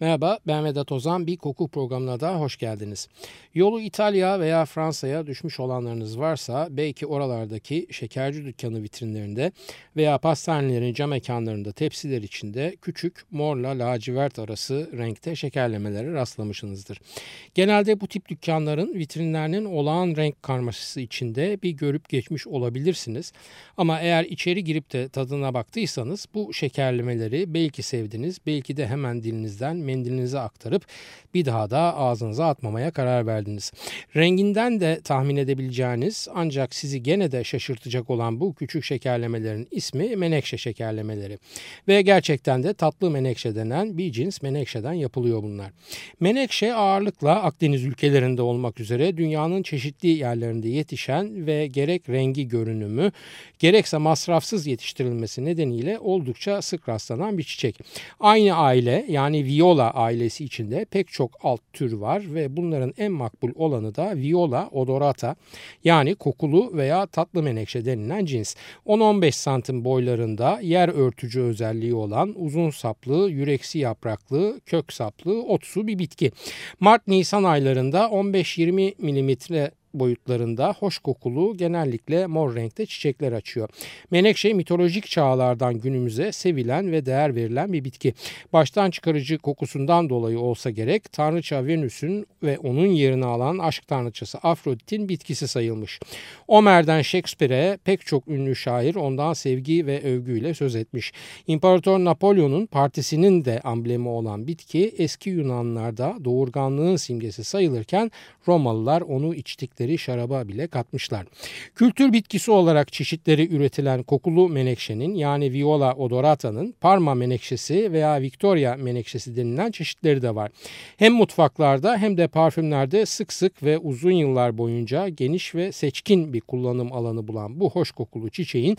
Merhaba, ben Vedat Ozan. Bir koku programına da hoş geldiniz. Yolu İtalya veya Fransa'ya düşmüş olanlarınız varsa belki oralardaki şekerci dükkanı vitrinlerinde veya pastanelerin cam mekanlarında tepsiler içinde küçük morla lacivert arası renkte şekerlemelere rastlamışsınızdır. Genelde bu tip dükkanların vitrinlerinin olağan renk karmaşası içinde bir görüp geçmiş olabilirsiniz. Ama eğer içeri girip de tadına baktıysanız bu şekerlemeleri belki sevdiniz, belki de hemen dilinizden mendilinize aktarıp bir daha da ağzınıza atmamaya karar verdiniz. Renginden de tahmin edebileceğiniz ancak sizi gene de şaşırtacak olan bu küçük şekerlemelerin ismi menekşe şekerlemeleri. Ve gerçekten de tatlı menekşe denen bir cins menekşeden yapılıyor bunlar. Menekşe ağırlıkla Akdeniz ülkelerinde olmak üzere dünyanın çeşitli yerlerinde yetişen ve gerek rengi görünümü gerekse masrafsız yetiştirilmesi nedeniyle oldukça sık rastlanan bir çiçek. Aynı aile yani viola Viola ailesi içinde pek çok alt tür var ve bunların en makbul olanı da Viola odorata yani kokulu veya tatlı menekşe denilen cins. 10-15 santim boylarında yer örtücü özelliği olan uzun saplı, yüreksi yapraklı, kök saplı, otsu bir bitki. Mart-Nisan aylarında 15-20 milimetre boyutlarında hoş kokulu genellikle mor renkte çiçekler açıyor. Menekşe mitolojik çağlardan günümüze sevilen ve değer verilen bir bitki. Baştan çıkarıcı kokusundan dolayı olsa gerek tanrıça Venüs'ün ve onun yerini alan aşk tanrıçası Afrodit'in bitkisi sayılmış. Homer'den Shakespeare'e pek çok ünlü şair ondan sevgi ve övgüyle söz etmiş. İmparator Napolyon'un partisinin de amblemi olan bitki eski Yunanlarda doğurganlığın simgesi sayılırken Romalılar onu içtikleri ürettikleri şaraba bile katmışlar. Kültür bitkisi olarak çeşitleri üretilen kokulu menekşenin yani Viola odorata'nın Parma menekşesi veya Victoria menekşesi denilen çeşitleri de var. Hem mutfaklarda hem de parfümlerde sık sık ve uzun yıllar boyunca geniş ve seçkin bir kullanım alanı bulan bu hoş kokulu çiçeğin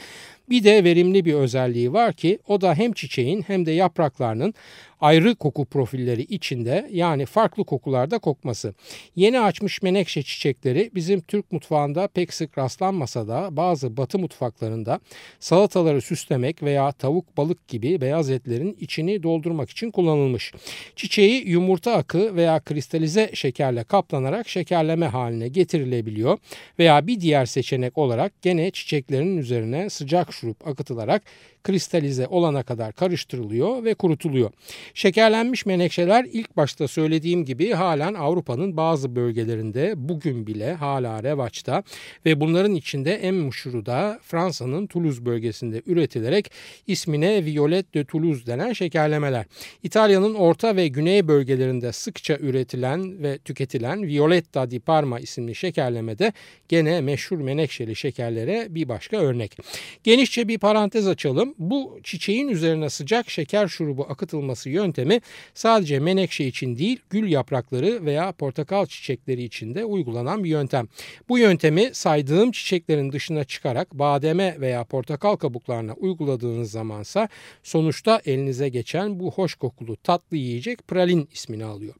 bir de verimli bir özelliği var ki o da hem çiçeğin hem de yapraklarının ayrı koku profilleri içinde yani farklı kokularda kokması. Yeni açmış menekşe çiçekleri bizim Türk mutfağında pek sık rastlanmasa da bazı batı mutfaklarında salataları süslemek veya tavuk balık gibi beyaz etlerin içini doldurmak için kullanılmış. Çiçeği yumurta akı veya kristalize şekerle kaplanarak şekerleme haline getirilebiliyor veya bir diğer seçenek olarak gene çiçeklerin üzerine sıcak şurup akıtılarak kristalize olana kadar karıştırılıyor ve kurutuluyor. Şekerlenmiş menekşeler ilk başta söylediğim gibi halen Avrupa'nın bazı bölgelerinde bugün bile hala revaçta ve bunların içinde en meşhuru da Fransa'nın Toulouse bölgesinde üretilerek ismine Violet de Toulouse denen şekerlemeler. İtalya'nın orta ve güney bölgelerinde sıkça üretilen ve tüketilen Violetta di Parma isimli şekerlemede gene meşhur menekşeli şekerlere bir başka örnek. Genişçe bir parantez açalım bakalım. Bu çiçeğin üzerine sıcak şeker şurubu akıtılması yöntemi sadece menekşe için değil gül yaprakları veya portakal çiçekleri için de uygulanan bir yöntem. Bu yöntemi saydığım çiçeklerin dışına çıkarak bademe veya portakal kabuklarına uyguladığınız zamansa sonuçta elinize geçen bu hoş kokulu tatlı yiyecek pralin ismini alıyor.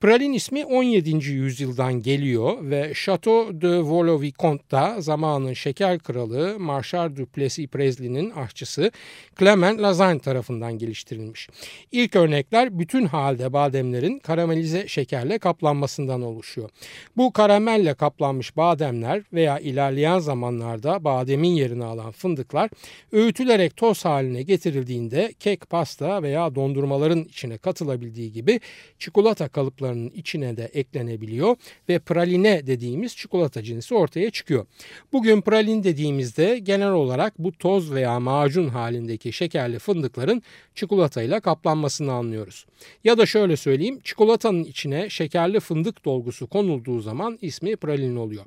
Pralin ismi 17. yüzyıldan geliyor ve Chateau de Vaux-le-Vicomte'da zamanın şeker kralı Marshal Duplessis Presley'nin aşçısı Clement Lasagne tarafından geliştirilmiş. İlk örnekler bütün halde bademlerin karamelize şekerle kaplanmasından oluşuyor. Bu karamelle kaplanmış bademler veya ilerleyen zamanlarda bademin yerini alan fındıklar öğütülerek toz haline getirildiğinde kek, pasta veya dondurmaların içine katılabildiği gibi çikolata kalıplarının içine de eklenebiliyor ve praline dediğimiz çikolata cinsi ortaya çıkıyor. Bugün pralin dediğimizde genel olarak bu toz veya macun halindeki şekerli fındıkların çikolatayla kaplanmasını anlıyoruz. Ya da şöyle söyleyeyim çikolatanın içine şekerli fındık dolgusu konulduğu zaman ismi pralin oluyor.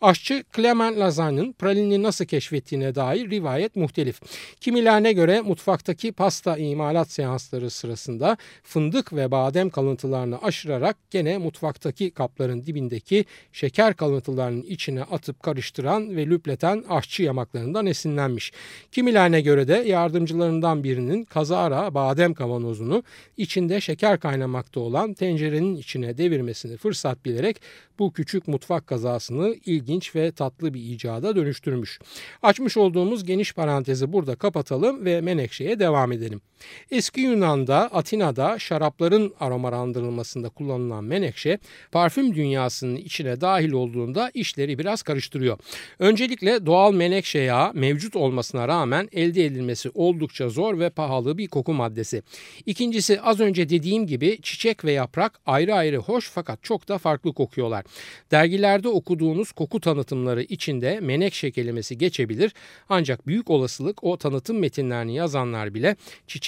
Aşçı Clement Lazagne'ın pralini nasıl keşfettiğine dair rivayet muhtelif. Kimilerine göre mutfaktaki pasta imalat seansları sırasında fındık ve badem kalıntılarını aşırarak gene mutfaktaki kapların dibindeki şeker kalıntılarının içine atıp karıştıran ve lüpleten aşçı yamaklarından esinlenmiş. Kimilerine göre de yardımcılarından birinin kazara badem kavanozunu içinde şeker kaynamakta olan tencerenin içine devirmesini fırsat bilerek bu küçük mutfak kazasını ilginç ve tatlı bir icada dönüştürmüş. Açmış olduğumuz geniş parantezi burada kapatalım ve Menekşe'ye devam edelim. Eski Yunan'da, Atina'da şarapların aromalandırılmasında kullanılan menekşe parfüm dünyasının içine dahil olduğunda işleri biraz karıştırıyor. Öncelikle doğal menekşe yağı mevcut olmasına rağmen elde edilmesi oldukça zor ve pahalı bir koku maddesi. İkincisi az önce dediğim gibi çiçek ve yaprak ayrı ayrı hoş fakat çok da farklı kokuyorlar. Dergilerde okuduğunuz koku tanıtımları içinde menekşe kelimesi geçebilir ancak büyük olasılık o tanıtım metinlerini yazanlar bile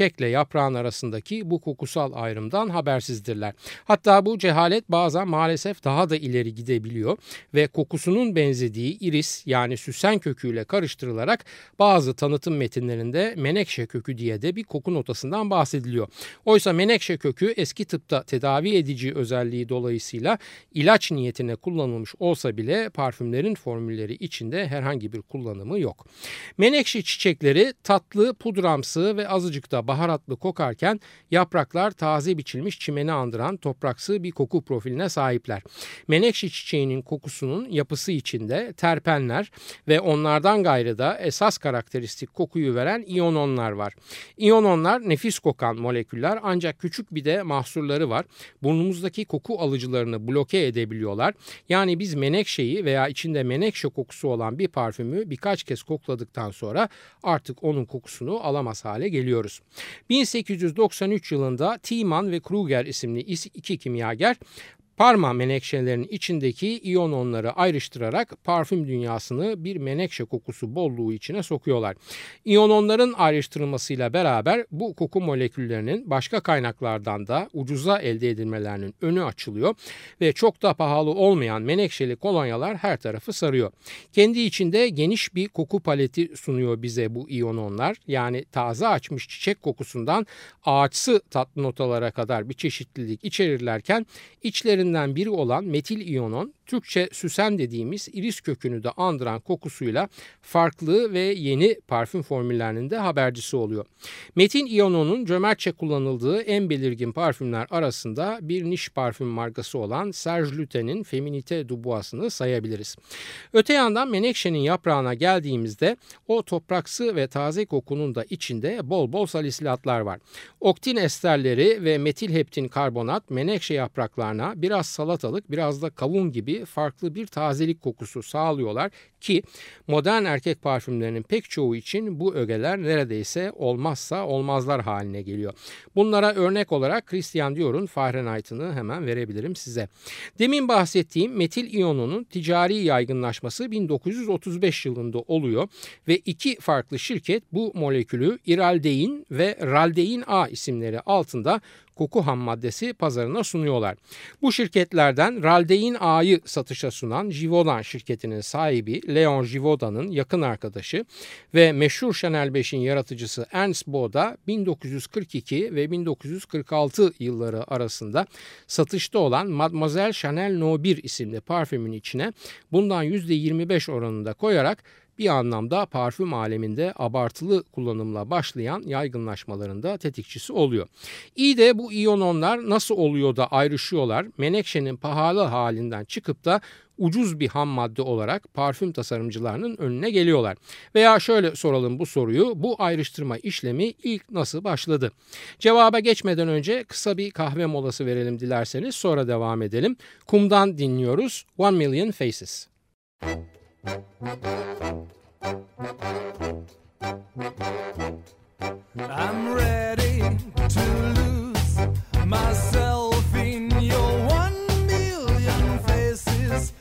çiçekle yaprağın arasındaki bu kokusal ayrımdan habersizdirler. Hatta bu cehalet bazen maalesef daha da ileri gidebiliyor ve kokusunun benzediği iris yani süsen köküyle karıştırılarak bazı tanıtım metinlerinde menekşe kökü diye de bir koku notasından bahsediliyor. Oysa menekşe kökü eski tıpta tedavi edici özelliği dolayısıyla ilaç niyetine kullanılmış olsa bile parfümlerin formülleri içinde herhangi bir kullanımı yok. Menekşe çiçekleri tatlı, pudramsı ve azıcık da baharatlı kokarken yapraklar taze biçilmiş çimeni andıran topraksı bir koku profiline sahipler. Menekşe çiçeğinin kokusunun yapısı içinde terpenler ve onlardan gayrı da esas karakteristik kokuyu veren iyononlar var. İyononlar nefis kokan moleküller ancak küçük bir de mahsurları var. Burnumuzdaki koku alıcılarını bloke edebiliyorlar. Yani biz menekşeyi veya içinde menekşe kokusu olan bir parfümü birkaç kez kokladıktan sonra artık onun kokusunu alamaz hale geliyoruz. 1893 yılında Tiemann ve Kruger isimli iki kimyager Parma menekşelerinin içindeki iyononları ayrıştırarak parfüm dünyasını bir menekşe kokusu bolluğu içine sokuyorlar. İyononların ayrıştırılmasıyla beraber bu koku moleküllerinin başka kaynaklardan da ucuza elde edilmelerinin önü açılıyor ve çok da pahalı olmayan menekşeli kolonyalar her tarafı sarıyor. Kendi içinde geniş bir koku paleti sunuyor bize bu iyononlar. Yani taze açmış çiçek kokusundan ağaçsı tatlı notalara kadar bir çeşitlilik içerirlerken içlerinde türlerinden biri olan metil iyonon Türkçe süsen dediğimiz iris kökünü de andıran kokusuyla farklı ve yeni parfüm formüllerinin de habercisi oluyor. Metin iyononun cömertçe kullanıldığı en belirgin parfümler arasında bir niş parfüm markası olan Serge Lutein'in Feminite Dubois'ını sayabiliriz. Öte yandan menekşenin yaprağına geldiğimizde o topraksı ve taze kokunun da içinde bol bol salisilatlar var. Oktin esterleri ve metil heptin karbonat menekşe yapraklarına biraz salatalık biraz da kavun gibi farklı bir tazelik kokusu sağlıyorlar ki modern erkek parfümlerinin pek çoğu için bu ögeler neredeyse olmazsa olmazlar haline geliyor. Bunlara örnek olarak Christian Dior'un Fahrenheit'ını hemen verebilirim size. Demin bahsettiğim metil iyonunun ticari yaygınlaşması 1935 yılında oluyor ve iki farklı şirket bu molekülü iraldein ve raldein A isimleri altında koku ham maddesi pazarına sunuyorlar. Bu şirketlerden Raldein A'yı satışa sunan Givaudan şirketinin sahibi Leon Givaudan'ın yakın arkadaşı ve meşhur Chanel 5'in yaratıcısı Ernst Boda 1942 ve 1946 yılları arasında satışta olan Mademoiselle Chanel No 1 isimli parfümün içine bundan %25 oranında koyarak bir anlamda parfüm aleminde abartılı kullanımla başlayan yaygınlaşmalarında tetikçisi oluyor. İyi de bu iyononlar nasıl oluyor da ayrışıyorlar? Menekşenin pahalı halinden çıkıp da ucuz bir ham madde olarak parfüm tasarımcılarının önüne geliyorlar. Veya şöyle soralım bu soruyu. Bu ayrıştırma işlemi ilk nasıl başladı? Cevaba geçmeden önce kısa bir kahve molası verelim dilerseniz sonra devam edelim. Kum'dan dinliyoruz One Million Faces. I'm ready to lose myself in your one million faces.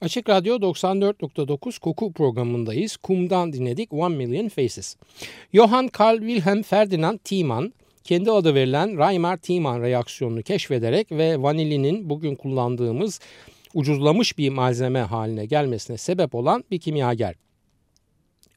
Açık Radyo 94.9 koku programındayız. Kum'dan dinledik One Million Faces. Johann Karl Wilhelm Ferdinand Tiemann kendi adı verilen Reimer-Tiemann reaksiyonunu keşfederek ve vanilinin bugün kullandığımız ucuzlamış bir malzeme haline gelmesine sebep olan bir kimyager.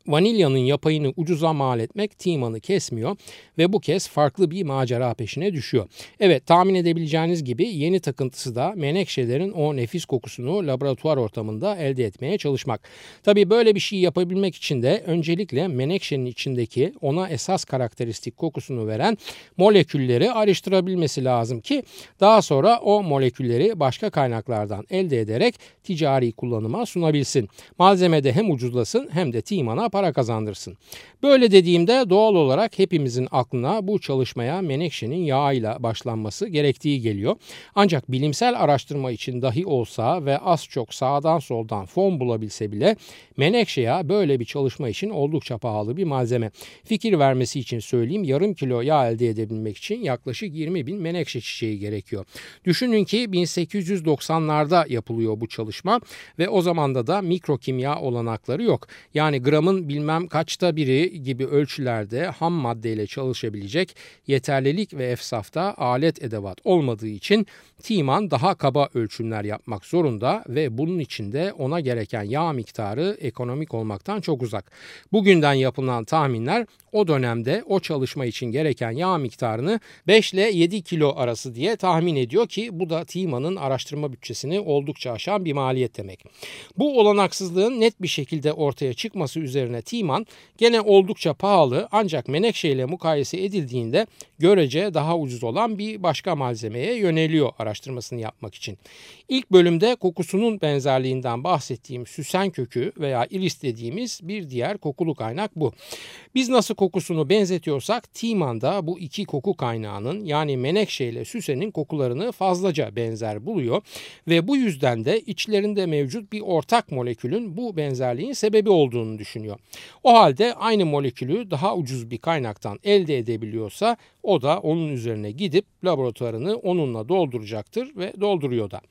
Vanilyanın yapayını ucuza mal etmek Timan'ı kesmiyor ve bu kez farklı bir macera peşine düşüyor. Evet tahmin edebileceğiniz gibi yeni takıntısı da menekşelerin o nefis kokusunu laboratuvar ortamında elde etmeye çalışmak. Tabii böyle bir şey yapabilmek için de öncelikle menekşenin içindeki ona esas karakteristik kokusunu veren molekülleri ayrıştırabilmesi lazım ki daha sonra o molekülleri başka kaynaklardan elde ederek ticari kullanıma sunabilsin. Malzemede hem ucuzlasın hem de Timan'a para kazandırsın. Böyle dediğimde doğal olarak hepimizin aklına bu çalışmaya menekşenin yağıyla başlanması gerektiği geliyor. Ancak bilimsel araştırma için dahi olsa ve az çok sağdan soldan fon bulabilse bile menekşe yağı böyle bir çalışma için oldukça pahalı bir malzeme. Fikir vermesi için söyleyeyim yarım kilo yağ elde edebilmek için yaklaşık 20 bin menekşe çiçeği gerekiyor. Düşünün ki 1890'larda yapılıyor bu çalışma ve o zamanda da mikrokimya olanakları yok. Yani gramın bilmem kaçta biri gibi ölçülerde ham maddeyle çalışabilecek yeterlilik ve efsafta alet edevat olmadığı için Timan daha kaba ölçümler yapmak zorunda ve bunun için de ona gereken yağ miktarı ekonomik olmaktan çok uzak. Bugünden yapılan tahminler o dönemde o çalışma için gereken yağ miktarını 5 ile 7 kilo arası diye tahmin ediyor ki bu da Timan'ın araştırma bütçesini oldukça aşan bir maliyet demek. Bu olanaksızlığın net bir şekilde ortaya çıkması üzerine Timan gene oldukça pahalı ancak menekşe ile mukayese edildiğinde görece daha ucuz olan bir başka malzemeye yöneliyor araştırmasını yapmak için. İlk bölümde kokusunun benzerliğinden bahsettiğim süsen kökü veya iris dediğimiz bir diğer kokulu kaynak bu. Biz nasıl kokusunu benzetiyorsak Timan da bu iki koku kaynağının yani menekşe ile süsenin kokularını fazlaca benzer buluyor ve bu yüzden de içlerinde mevcut bir ortak molekülün bu benzerliğin sebebi olduğunu düşünüyor. O halde aynı molekülü daha ucuz bir kaynaktan elde edebiliyorsa o da onun üzerine gidip laboratuvarını onunla dolduracaktır ve dolduruyor da.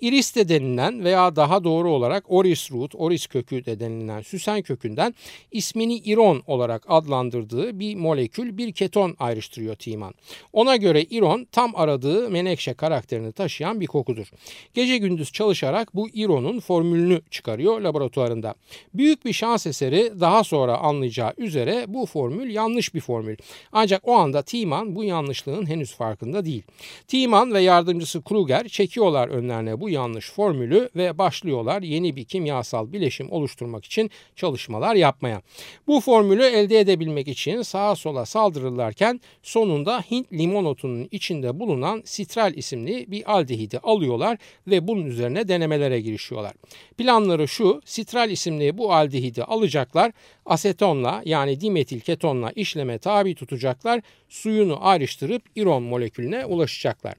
Iris de denilen veya daha doğru olarak oris root, oris kökü de denilen süsen kökünden ismini iron olarak adlandırdığı bir molekül bir keton ayrıştırıyor Timan. Ona göre iron tam aradığı menekşe karakterini taşıyan bir kokudur. Gece gündüz çalışarak bu ironun formülünü çıkarıyor laboratuvarında. Büyük bir şans eseri daha sonra anlayacağı üzere bu formül yanlış bir formül. Ancak o anda Tiemann bu yanlışlığın henüz farkında değil. Tiemann ve yardımcısı Kruger çekiyorlar önlerine bu yanlış formülü ve başlıyorlar yeni bir kimyasal bileşim oluşturmak için çalışmalar yapmaya. Bu formülü elde edebilmek için sağa sola saldırırlarken sonunda Hint limonotunun içinde bulunan sitral isimli bir aldehidi alıyorlar ve bunun üzerine denemelere girişiyorlar. Planları şu, sitral isimli bu aldehidi alacaklar, asetonla yani dimetil ketonla işleme tabi tutacaklar, suyunu ayrıştırıp iron molekülüne ulaşacaklar.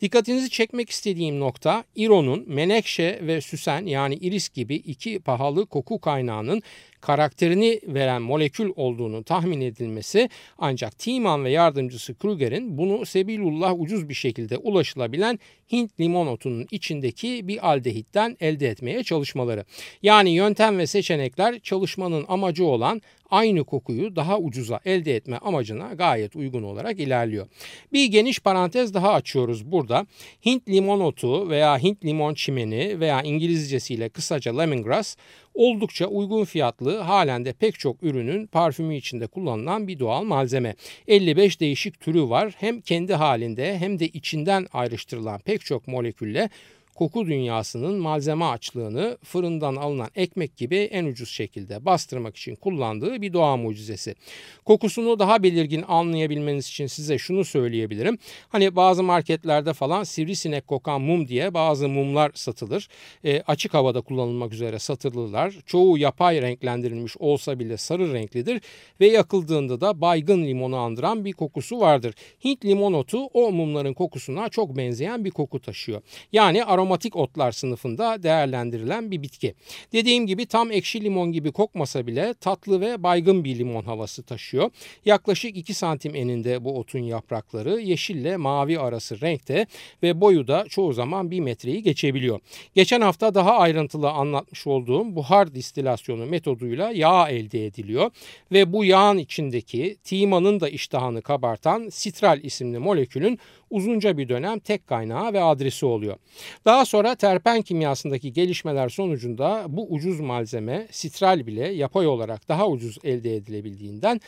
Dikkatinizi çekmek istediğim nokta ironun menekşe ve süsen yani iris gibi iki pahalı koku kaynağının karakterini veren molekül olduğunu tahmin edilmesi ancak Tiemann ve yardımcısı Kruger'in bunu sebilullah ucuz bir şekilde ulaşılabilen Hint limon otunun içindeki bir aldehitten elde etmeye çalışmaları. Yani yöntem ve seçenekler çalışmanın amacı olan aynı kokuyu daha ucuza elde etme amacına gayet uygun olarak ilerliyor. Bir geniş parantez daha açıyoruz burada. Hint limon otu veya Hint limon çimeni veya İngilizcesiyle kısaca lemongrass oldukça uygun fiyatlı halen de pek çok ürünün parfümü içinde kullanılan bir doğal malzeme. 55 değişik türü var. Hem kendi halinde hem de içinden ayrıştırılan pek çok molekülle koku dünyasının malzeme açlığını fırından alınan ekmek gibi en ucuz şekilde bastırmak için kullandığı bir doğa mucizesi. Kokusunu daha belirgin anlayabilmeniz için size şunu söyleyebilirim. Hani bazı marketlerde falan sivrisinek kokan mum diye bazı mumlar satılır. E, açık havada kullanılmak üzere satılırlar. Çoğu yapay renklendirilmiş olsa bile sarı renklidir ve yakıldığında da baygın limonu andıran bir kokusu vardır. Hint limon otu o mumların kokusuna çok benzeyen bir koku taşıyor. Yani aromatik aromatik otlar sınıfında değerlendirilen bir bitki. Dediğim gibi tam ekşi limon gibi kokmasa bile tatlı ve baygın bir limon havası taşıyor. Yaklaşık 2 santim eninde bu otun yaprakları yeşille mavi arası renkte ve boyu da çoğu zaman 1 metreyi geçebiliyor. Geçen hafta daha ayrıntılı anlatmış olduğum buhar distilasyonu metoduyla yağ elde ediliyor ve bu yağın içindeki timanın da iştahını kabartan sitral isimli molekülün uzunca bir dönem tek kaynağı ve adresi oluyor. Daha sonra terpen kimyasındaki gelişmeler sonucunda bu ucuz malzeme sitral bile yapay olarak daha ucuz elde edilebildiğinden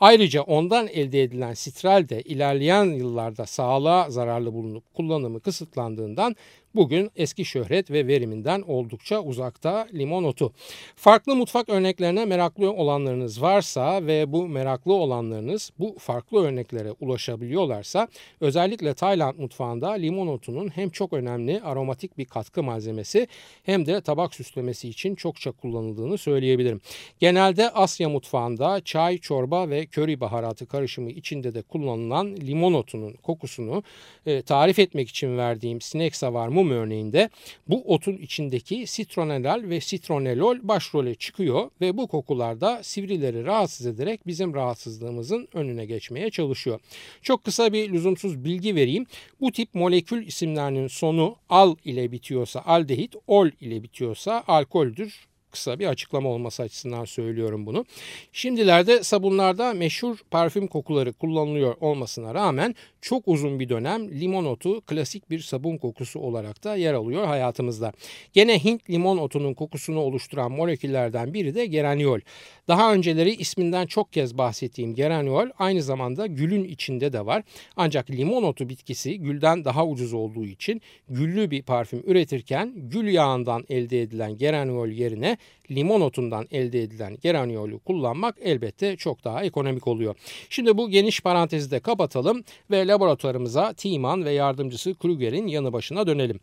Ayrıca ondan elde edilen sitral de ilerleyen yıllarda sağlığa zararlı bulunup kullanımı kısıtlandığından bugün eski şöhret ve veriminden oldukça uzakta limon otu. Farklı mutfak örneklerine meraklı olanlarınız varsa ve bu meraklı olanlarınız bu farklı örneklere ulaşabiliyorlarsa özellikle Tayland mutfağında limon otunun hem çok önemli aromatik bir katkı malzemesi hem de tabak süslemesi için çokça kullanıldığını söyleyebilirim. Genelde Asya mutfağında çay, çorba ve köri baharatı karışımı içinde de kullanılan limon otunun kokusunu e, tarif etmek için verdiğim sinek savar mum örneğinde bu otun içindeki sitronelal ve sitronelol başrole çıkıyor ve bu kokularda sivrileri rahatsız ederek bizim rahatsızlığımızın önüne geçmeye çalışıyor. Çok kısa bir lüzumsuz bilgi vereyim. Bu tip molekül isimlerinin sonu al ile bitiyorsa aldehit, ol ile bitiyorsa alkoldür kısa bir açıklama olması açısından söylüyorum bunu. Şimdilerde sabunlarda meşhur parfüm kokuları kullanılıyor olmasına rağmen çok uzun bir dönem limon otu klasik bir sabun kokusu olarak da yer alıyor hayatımızda. Gene Hint limon otunun kokusunu oluşturan moleküllerden biri de geraniol. Daha önceleri isminden çok kez bahsettiğim geraniol aynı zamanda gülün içinde de var. Ancak limon otu bitkisi gülden daha ucuz olduğu için güllü bir parfüm üretirken gül yağından elde edilen geraniol yerine limon otundan elde edilen geraniolü kullanmak elbette çok daha ekonomik oluyor. Şimdi bu geniş parantezi de kapatalım ve laboratuvarımıza Tiemann ve yardımcısı Kruger'in yanı başına dönelim.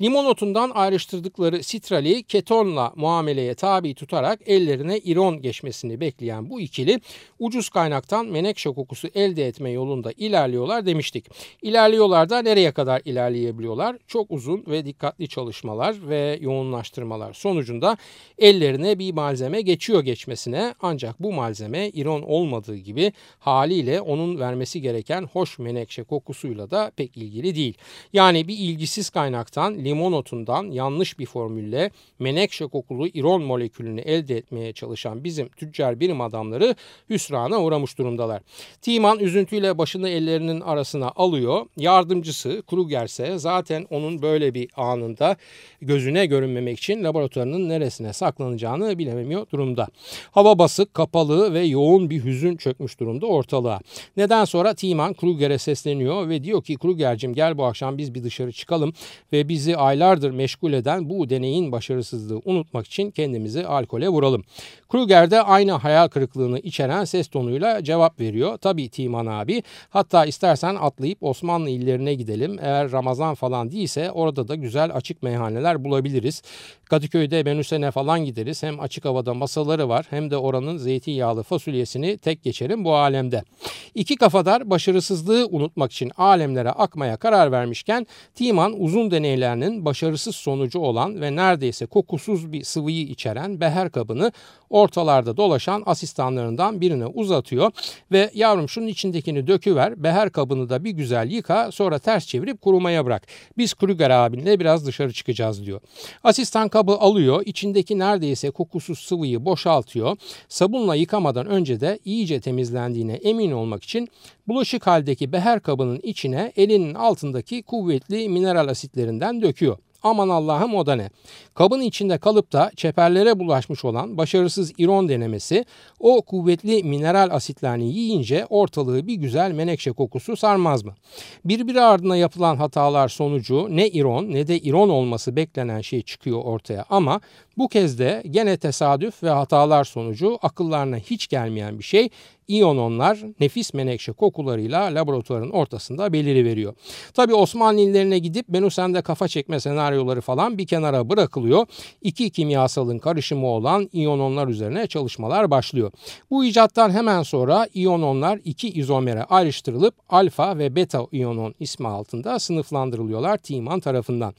Limon otundan ayrıştırdıkları sitrali ketonla muameleye tabi tutarak ellerine iron geçmesini bekleyen bu ikili ucuz kaynaktan menekşe kokusu elde etme yolunda ilerliyorlar demiştik. İlerliyorlar da nereye kadar ilerleyebiliyorlar? Çok uzun ve dikkatli çalışmalar ve yoğunlaştırmalar sonucunda ellerine bir malzeme geçiyor geçmesine ancak bu malzeme iron olmadığı gibi haliyle onun vermesi gereken hoş menekşe kokusuyla da pek ilgili değil. Yani bir ilgisiz kaynaktan limon otundan yanlış bir formülle menekşe kokulu iron molekülünü elde etmeye çalışan bizim tüccar birim adamları hüsrana uğramış durumdalar. Timan üzüntüyle başını ellerinin arasına alıyor. Yardımcısı Kruger zaten onun böyle bir anında gözüne görünmemek için laboratuvarının neresine saklanacağını yaşanacağını bilememiyor durumda. Hava basık, kapalı ve yoğun bir hüzün çökmüş durumda ortalığa. Neden sonra Timan Kruger'e sesleniyor ve diyor ki Kruger'cim gel bu akşam biz bir dışarı çıkalım ve bizi aylardır meşgul eden bu deneyin başarısızlığı unutmak için kendimizi alkole vuralım. Kruger de aynı hayal kırıklığını içeren ses tonuyla cevap veriyor. Tabii Timan abi hatta istersen atlayıp Osmanlı illerine gidelim. Eğer Ramazan falan değilse orada da güzel açık meyhaneler bulabiliriz. Kadıköy'de menüsene falan gideriz. Hem açık havada masaları var hem de oranın zeytinyağlı fasulyesini tek geçerim bu alemde. İki kafadar başarısızlığı unutmak için alemlere akmaya karar vermişken Timan uzun deneylerinin başarısız sonucu olan ve neredeyse kokusuz bir sıvıyı içeren beher kabını ortalarda dolaşan asistanlarından birine uzatıyor ve yavrum şunun içindekini döküver beher kabını da bir güzel yıka sonra ters çevirip kurumaya bırak. Biz Kruger abinle biraz dışarı çıkacağız diyor. Asistan kabı alıyor içindeki neredeyse kokusuz sıvıyı boşaltıyor. Sabunla yıkamadan önce de iyice temizlendiğine emin olmak için bulaşık haldeki beher kabının içine elinin altındaki kuvvetli mineral asitlerinden döküyor. Aman Allah'ım o da ne? Kabın içinde kalıp da çeperlere bulaşmış olan başarısız iron denemesi o kuvvetli mineral asitlerini yiyince ortalığı bir güzel menekşe kokusu sarmaz mı? Birbiri ardına yapılan hatalar sonucu ne iron ne de iron olması beklenen şey çıkıyor ortaya ama bu kez de gene tesadüf ve hatalar sonucu akıllarına hiç gelmeyen bir şey iyononlar nefis menekşe kokularıyla laboratuvarın ortasında beliri veriyor. Tabi Osmanlı illerine gidip Benusende kafa çekme senaryoları falan bir kenara bırakılıyor. İki kimyasalın karışımı olan iyononlar üzerine çalışmalar başlıyor. Bu icattan hemen sonra iyononlar iki izomere ayrıştırılıp alfa ve beta iyonon ismi altında sınıflandırılıyorlar Timan tarafından.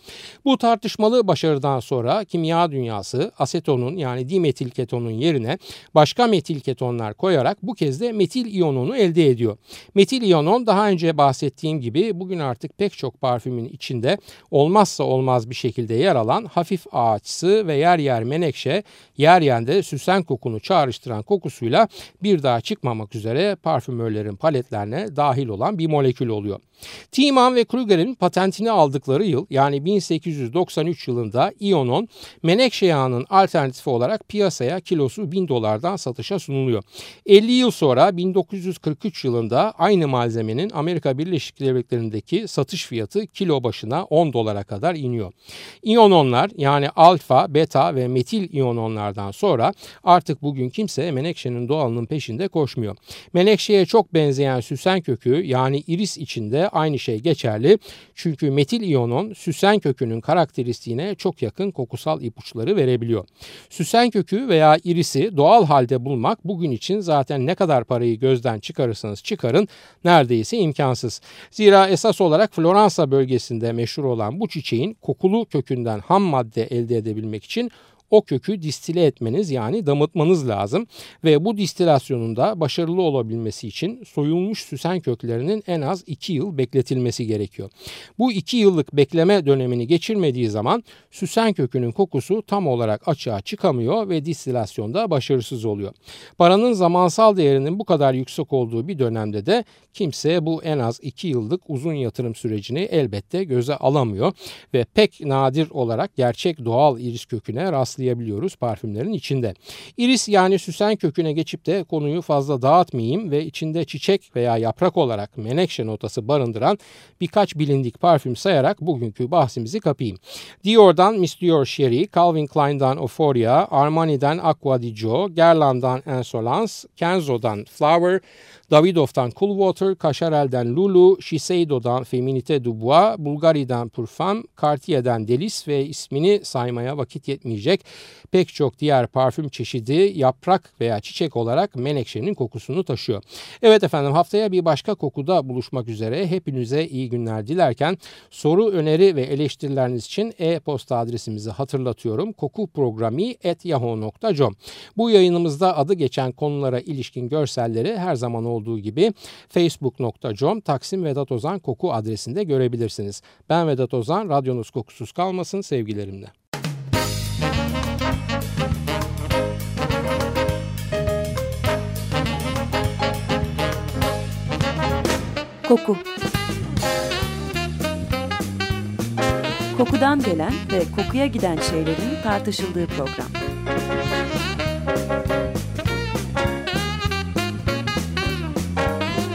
Bu tartışmalı başarıdan sonra kimya dünyası asetonun yani dimetil ketonun yerine başka metil ketonlar koyarak bu kez de metil iyononu elde ediyor. Metil iyonon daha önce bahsettiğim gibi bugün artık pek çok parfümün içinde olmazsa olmaz bir şekilde yer alan hafif ağaçsı ve yer yer menekşe, yer yer de süsen kokunu çağrıştıran kokusuyla bir daha çıkmamak üzere parfümörlerin paletlerine dahil olan bir molekül oluyor. Tiemann ve Kruger'in patentini aldıkları yıl yani 1893 yılında Ionon menekşe yağının alternatifi olarak piyasaya kilosu 1000 dolardan satışa sunuluyor. 50 yıl sonra 1943 yılında aynı malzemenin Amerika Birleşik Devletleri'ndeki satış fiyatı kilo başına 10 dolara kadar iniyor. İyononlar yani alfa, beta ve metil iyononlardan sonra artık bugün kimse menekşenin doğalının peşinde koşmuyor. Menekşeye çok benzeyen süsen kökü yani iris içinde aynı şey geçerli. Çünkü metil iyonon süsen kökünün karakteristiğine çok yakın kokusal ipuçları verebiliyor. Süsen kökü veya irisi doğal halde bulmak bugün için zaten ne kadar parayı gözden çıkarırsanız çıkarın neredeyse imkansız. Zira esas olarak Floransa bölgesinde meşhur olan bu çiçeğin kokulu kökünden ham madde elde edebilmek için o kökü distile etmeniz yani damıtmanız lazım ve bu distilasyonun da başarılı olabilmesi için soyulmuş süsen köklerinin en az 2 yıl bekletilmesi gerekiyor. Bu 2 yıllık bekleme dönemini geçirmediği zaman süsen kökünün kokusu tam olarak açığa çıkamıyor ve distilasyonda başarısız oluyor. Paranın zamansal değerinin bu kadar yüksek olduğu bir dönemde de kimse bu en az 2 yıllık uzun yatırım sürecini elbette göze alamıyor ve pek nadir olarak gerçek doğal iris köküne rastlıyor rastlayabiliyoruz parfümlerin içinde. Iris yani süsen köküne geçip de konuyu fazla dağıtmayayım ve içinde çiçek veya yaprak olarak menekşe notası barındıran birkaç bilindik parfüm sayarak bugünkü bahsimizi kapayım. Dior'dan Miss Dior Sherry, Calvin Klein'dan Euphoria, Armani'den Aqua di Gio, Guerlain'dan Insolence, Kenzo'dan Flower, Davidov'dan Coolwater, Cacharel'den Lulu, Shiseido'dan Feminite Dubois, Bulgari'den Parfum, Cartier'den Delis ve ismini saymaya vakit yetmeyecek pek çok diğer parfüm çeşidi yaprak veya çiçek olarak menekşenin kokusunu taşıyor. Evet efendim haftaya bir başka kokuda buluşmak üzere hepinize iyi günler dilerken soru, öneri ve eleştirileriniz için e-posta adresimizi hatırlatıyorum. kokuprogrami.yahoo.com Bu yayınımızda adı geçen konulara ilişkin görselleri her zaman olduğu gibi facebook.com Taksim Vedat Ozan Koku adresinde görebilirsiniz. Ben Vedat Ozan, radyonuz kokusuz kalmasın sevgilerimle. Koku Kokudan gelen ve kokuya giden şeylerin tartışıldığı program.